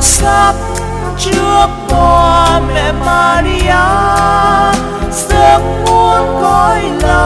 sắp trước bỏ mẹ Maria. Sớm muốn coi lòng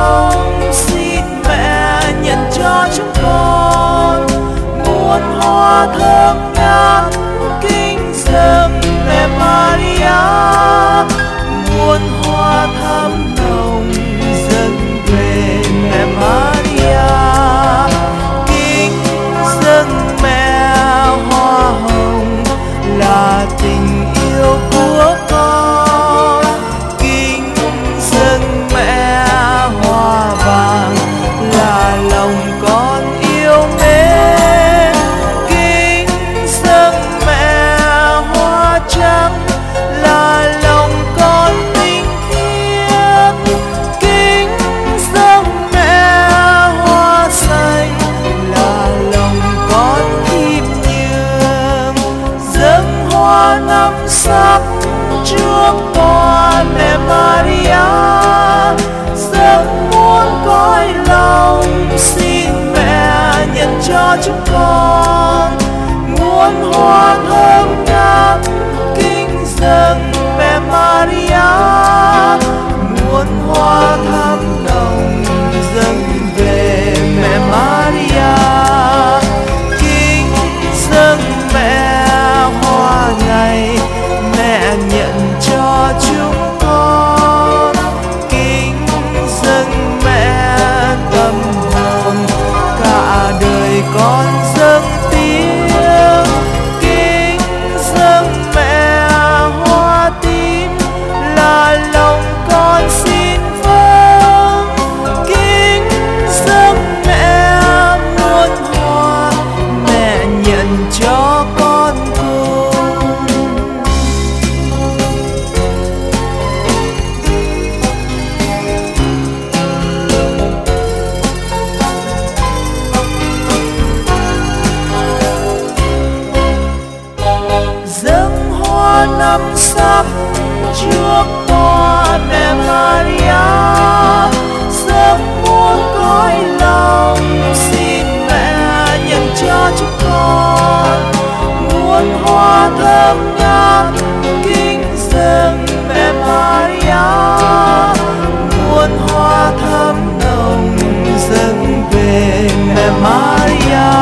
cho chúng con muôn hoa thơm năm sắp trước con mẹ Maria. Sớm muốn cõi lòng xin mẹ nhận cho chúng con. Muôn hoa thơm ngát kính dâng mẹ Maria. Muôn hoa thơm nồng dâng về mẹ Maria.